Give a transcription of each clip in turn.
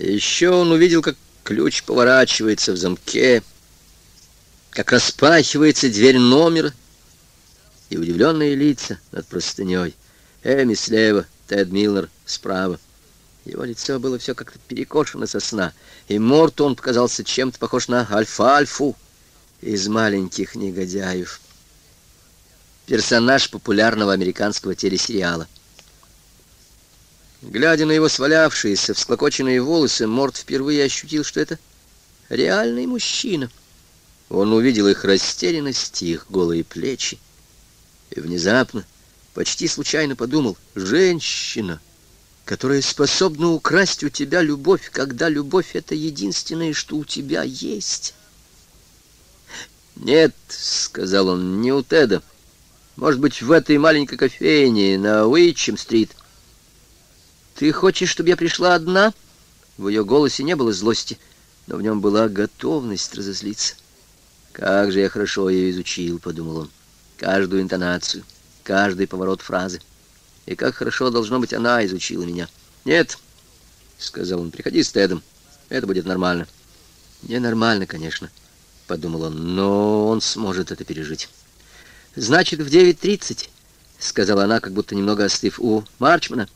Еще он увидел, как ключ поворачивается в замке, как распахивается дверь номера, и удивленные лица над простыней. Эми слева, Тед Милнер справа. Его лицо было все как-то перекошено со сна, и Мортон показался чем-то похож на Альфа-Альфу из маленьких негодяев. Персонаж популярного американского телесериала. Глядя на его свалявшиеся, всклокоченные волосы, Морт впервые ощутил, что это реальный мужчина. Он увидел их растерянность, их голые плечи, и внезапно, почти случайно подумал, женщина, которая способна украсть у тебя любовь, когда любовь — это единственное, что у тебя есть. «Нет», — сказал он, — «не у Теда. Может быть, в этой маленькой кофейне на Уитчем-стрит». «Ты хочешь, чтобы я пришла одна?» В ее голосе не было злости, но в нем была готовность разозлиться. «Как же я хорошо ее изучил», — подумал он. «Каждую интонацию, каждый поворот фразы. И как хорошо, должно быть, она изучила меня». «Нет», — сказал он, — «приходи с Тедом. Это будет нормально». «Ненормально, конечно», — подумал он, — «но он сможет это пережить». «Значит, в 9.30», — сказала она, как будто немного остыв, — «у Марчмана».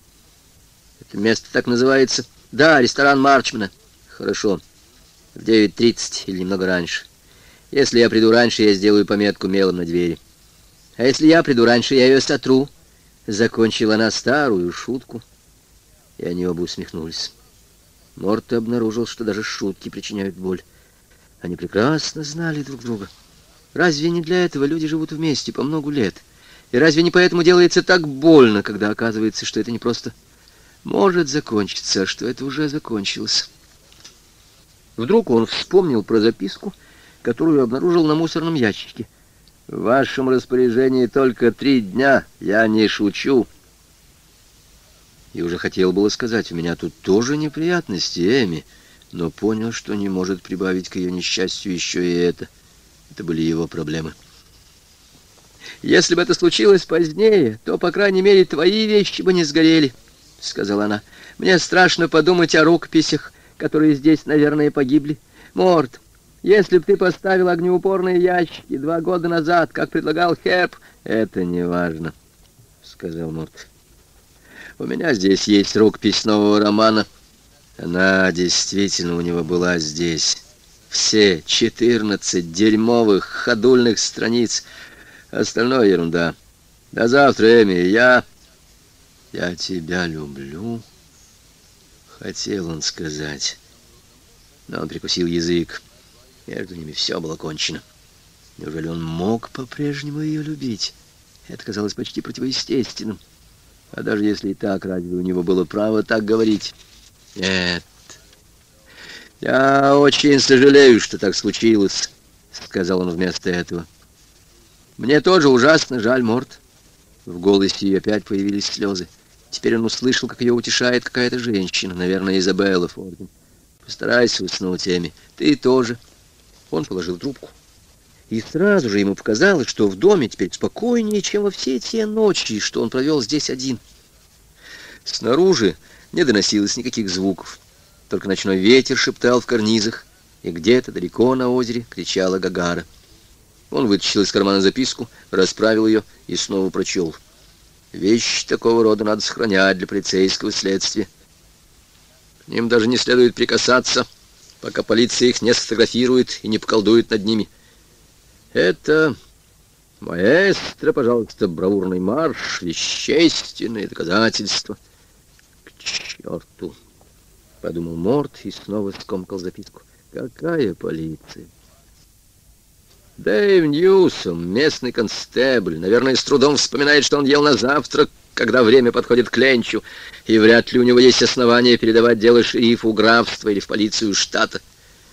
Это место так называется? Да, ресторан Марчмана. Хорошо. В 9.30 или немного раньше. Если я приду раньше, я сделаю пометку мелом на двери. А если я приду раньше, я ее сотру. Закончила она старую шутку. И они оба усмехнулись. Морт обнаружил, что даже шутки причиняют боль. Они прекрасно знали друг друга. Разве не для этого люди живут вместе по много лет? И разве не поэтому делается так больно, когда оказывается, что это не просто может закончиться, что это уже закончилось. Вдруг он вспомнил про записку, которую обнаружил на мусорном ящике. «В вашем распоряжении только три дня, я не шучу». И уже хотел было сказать, у меня тут тоже неприятности, Эми, но понял, что не может прибавить к ее несчастью еще и это. Это были его проблемы. «Если бы это случилось позднее, то, по крайней мере, твои вещи бы не сгорели». — сказала она. «Мне страшно подумать о рукописях, которые здесь, наверное, погибли. Морт, если б ты поставил огнеупорные ящики два года назад, как предлагал Херб...» «Это не важно», — сказал Морт. «У меня здесь есть рукопись нового романа. Она действительно у него была здесь. Все четырнадцать дерьмовых ходульных страниц. Остальное ерунда. До завтра, Эми. Я...» «Я тебя люблю», — хотел он сказать. Но он прикусил язык. Между ними все было кончено. Неужели он мог по-прежнему ее любить? Это казалось почти противоестественным. А даже если и так, разве у него было право так говорить? Нет. «Я очень сожалею, что так случилось», — сказал он вместо этого. «Мне тоже ужасно жаль, Морт». В голосе ее опять появились слезы. Теперь он услышал, как ее утешает какая-то женщина, наверное, Изабелла Фордин. «Постарайся уснуть, Эми. Ты тоже». Он положил трубку. И сразу же ему показалось, что в доме теперь спокойнее, чем во все те ночи, что он провел здесь один. Снаружи не доносилось никаких звуков. Только ночной ветер шептал в карнизах, и где-то далеко на озере кричала Гагара. Он вытащил из кармана записку, расправил ее и снова прочел. Вещи такого рода надо сохранять для полицейского следствия. К ним даже не следует прикасаться, пока полиция их не сфотографирует и не поколдует над ними. Это маэстро, пожалуйста, бравурный марш, вещественные доказательства. К черту, подумал Морт и снова скомкал записку. Какая полиция? Дэйв Ньюсом, местный констебль, наверное, с трудом вспоминает, что он ел на завтрак, когда время подходит к ленчу, и вряд ли у него есть основания передавать дело шерифу графства или в полицию штата.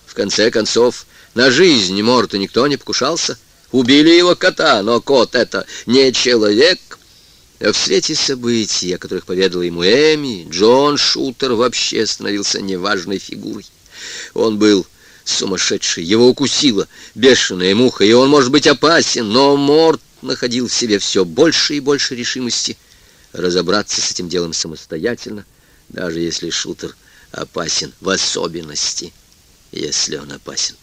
В конце концов, на жизнь Морта никто не покушался. Убили его кота, но кот — это не человек. В свете событий, о которых поведала ему Эми, Джон Шутер вообще становился неважной фигурой. Он был сумасшедший. Его укусила бешеная муха, и он может быть опасен, но Морт находил в себе все больше и больше решимости разобраться с этим делом самостоятельно, даже если шутер опасен, в особенности, если он опасен.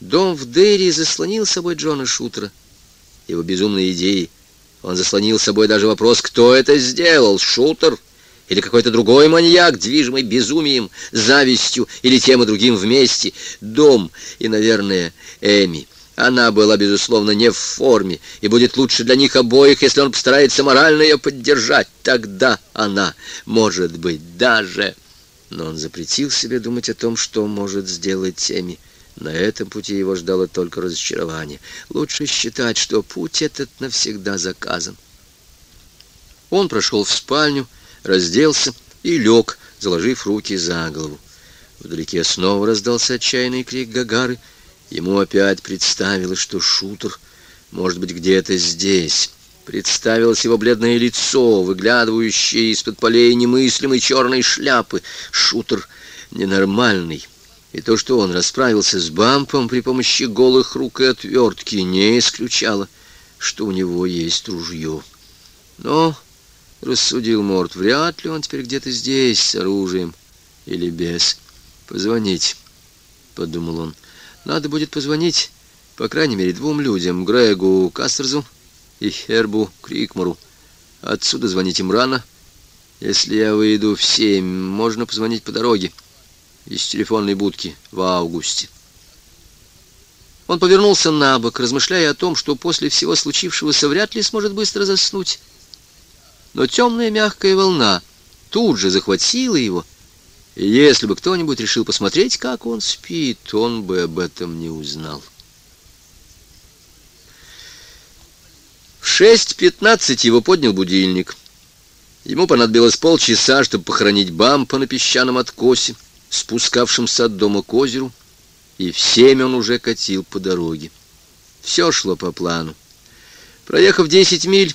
Дом в Дерри заслонил собой Джона Шутера, его безумные идеи. Он заслонил собой даже вопрос, кто это сделал, Шутер или какой-то другой маньяк, движимый безумием, завистью или тем и другим вместе. Дом и, наверное, Эми. Она была, безусловно, не в форме, и будет лучше для них обоих, если он постарается морально ее поддержать. Тогда она, может быть, даже... Но он запретил себе думать о том, что может сделать Эми. На этом пути его ждало только разочарование. Лучше считать, что путь этот навсегда заказан. Он прошел в спальню, разделся и лег, заложив руки за голову. Вдалеке снова раздался отчаянный крик Гагары. Ему опять представилось, что шутер может быть где-то здесь. Представилось его бледное лицо, выглядывающее из-под полей немыслимой черной шляпы. Шутер ненормальный. И то, что он расправился с Бампом при помощи голых рук и отвертки, не исключало, что у него есть ружье. Но, — рассудил Морт, — вряд ли он теперь где-то здесь с оружием или без. Позвонить, — подумал он. Надо будет позвонить, по крайней мере, двум людям, Грегу Кастерзу и Хербу Крикмору. Отсюда звонить им рано. Если я выйду в семь, можно позвонить по дороге из телефонной будки в августе. Он повернулся на бок, размышляя о том, что после всего случившегося вряд ли сможет быстро заснуть. Но темная мягкая волна тут же захватила его, и если бы кто-нибудь решил посмотреть, как он спит, он бы об этом не узнал. В 6.15 его поднял будильник. Ему понадобилось полчаса, чтобы похоронить Бампа на песчаном откосе спускавшимся от дома к озеру, и в семь он уже катил по дороге. Все шло по плану. Проехав десять миль,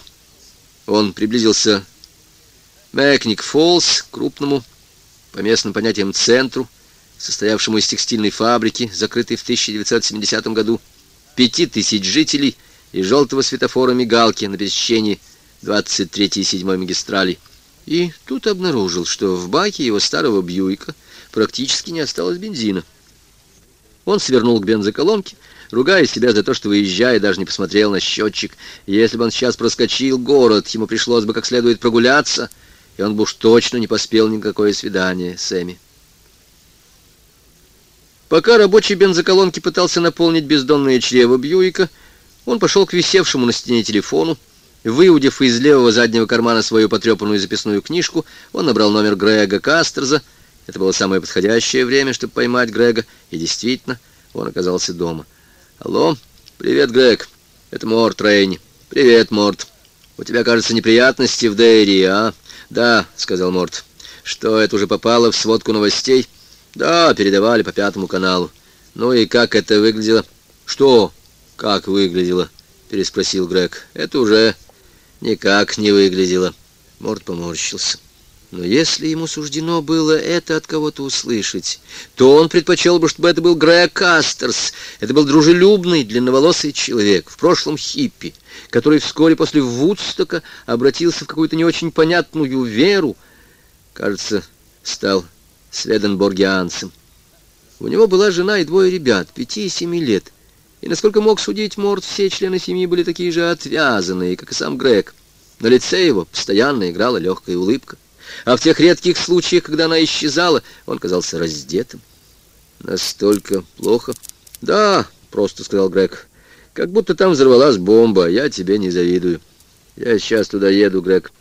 он приблизился к Мэкник-Фоллс, крупному, по местным понятиям, центру, состоявшему из текстильной фабрики, закрытой в 1970 году, пяти тысяч жителей и желтого светофора мигалки на пересечении 23-й и 7 магистрали. И тут обнаружил, что в баке его старого Бьюика — практически не осталось бензина. Он свернул к бензоколонке, ругая себя за то, что, выезжая, даже не посмотрел на счетчик. Если бы он сейчас проскочил город, ему пришлось бы как следует прогуляться, и он бы уж точно не поспел никакое свидание с Эми. Пока рабочий бензоколонки пытался наполнить бездонное чрево Бьюика, он пошел к висевшему на стене телефону, Выудив из левого заднего кармана свою потрепанную записную книжку, он набрал номер Грега Кастерза, это было самое подходящее время, чтобы поймать Грега, и действительно, он оказался дома. «Алло, привет, Грег, это Морт Рейни. Привет, Морт. У тебя, кажется, неприятности в Дейри, а?» «Да», — сказал Морт. «Что, это уже попало в сводку новостей?» «Да, передавали по пятому каналу. Ну и как это выглядело?» «Что? Как выглядело?» — переспросил Грег. «Это уже никак не выглядело». Морт поморщился. Но если ему суждено было это от кого-то услышать, то он предпочел бы, чтобы это был Грег Кастерс. Это был дружелюбный, длинноволосый человек, в прошлом хиппи, который вскоре после Вудстока обратился в какую-то не очень понятную веру. Кажется, стал сведенборгианцем. У него была жена и двое ребят, пяти и семи лет. И, насколько мог судить Морд, все члены семьи были такие же отвязанные, как и сам Грег. На лице его постоянно играла легкая улыбка а в тех редких случаях, когда она исчезала, он казался раздетым. Настолько плохо? Да, просто сказал Грег. Как будто там взорвалась бомба. Я тебе не завидую. Я сейчас туда еду, Грег.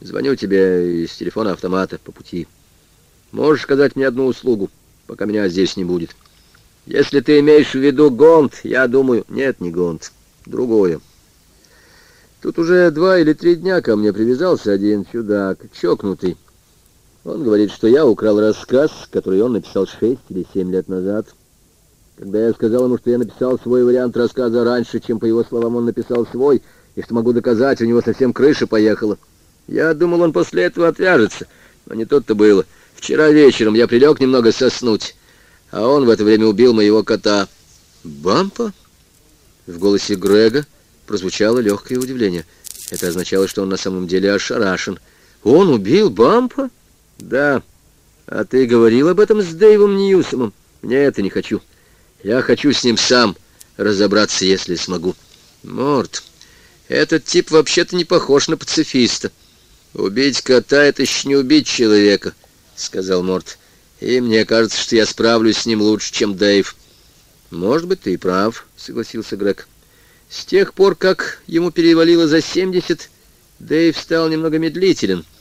Звоню тебе из телефона автомата по пути. Можешь сказать мне одну услугу, пока меня здесь не будет. Если ты имеешь в виду Гонт, я думаю... Нет, не Гонт. Другое. Тут уже два или три дня ко мне привязался один чудак, чокнутый. Он говорит, что я украл рассказ, который он написал шесть или семь лет назад. Когда я сказал ему, что я написал свой вариант рассказа раньше, чем, по его словам, он написал свой, и что могу доказать, у него совсем крыша поехала. Я думал, он после этого отвяжется, но не тут-то было. Вчера вечером я прилег немного соснуть, а он в это время убил моего кота. «Бампа?» В голосе Грега прозвучало легкое удивление. Это означало, что он на самом деле ошарашен. «Он убил Бампа?» «Да, А ты говорил об этом с Дэйвом Ньюсомом? Нет, я не хочу. Я хочу с ним сам разобраться, если смогу. Морт, этот тип вообще-то не похож на пацифиста. Убить кота — это еще не убить человека, — сказал Морт. И мне кажется, что я справлюсь с ним лучше, чем Дэйв. Может быть, ты и прав, — согласился Грег. С тех пор, как ему перевалило за семьдесят, Дэйв стал немного медлителен —